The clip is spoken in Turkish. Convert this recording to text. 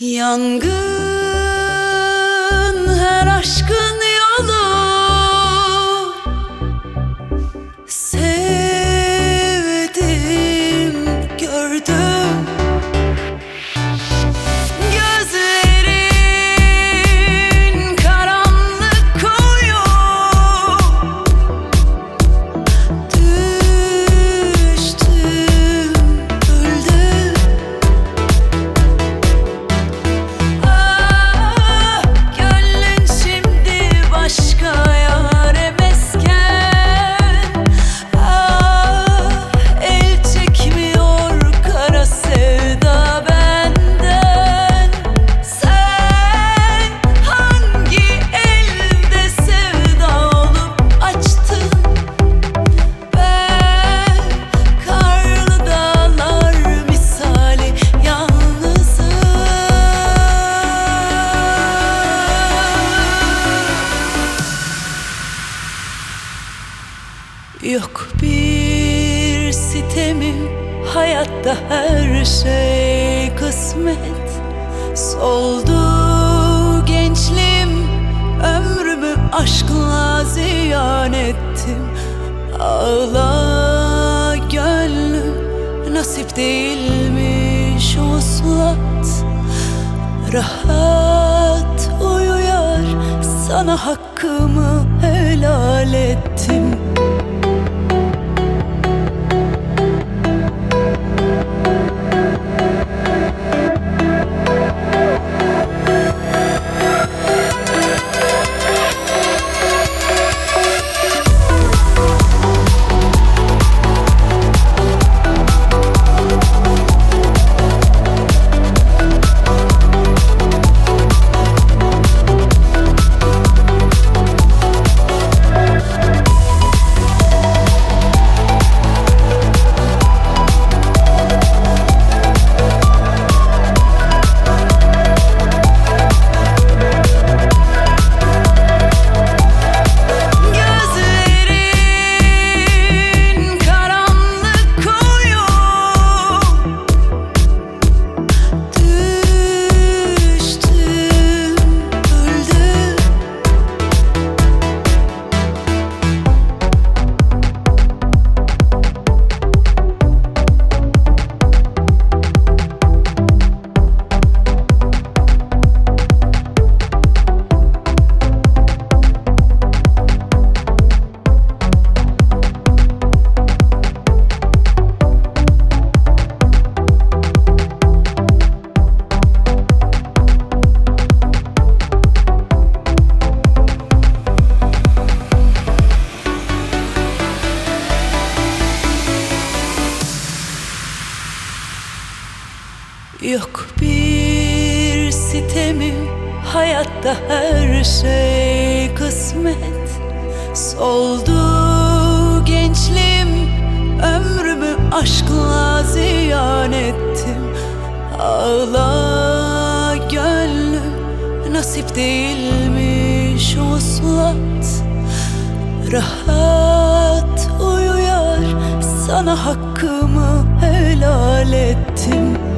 Yangın her aşkın Yok bir sitemim hayatta her şey kısmet. Soldu gençliğim ömrümü aşkla ziyan ettim. Ağla gönlüm nasip değilmiş uslat. Rahat uyuyar sana hakkımı helal ettim Yok bir sitemim hayatta her şey kısmet. Soldu gençliğim ömrümü aşkla ziyan ettim. Ağla gönlüm nasip değilmiş uslat. Rahat uyuyar sana hakkımı helal ettim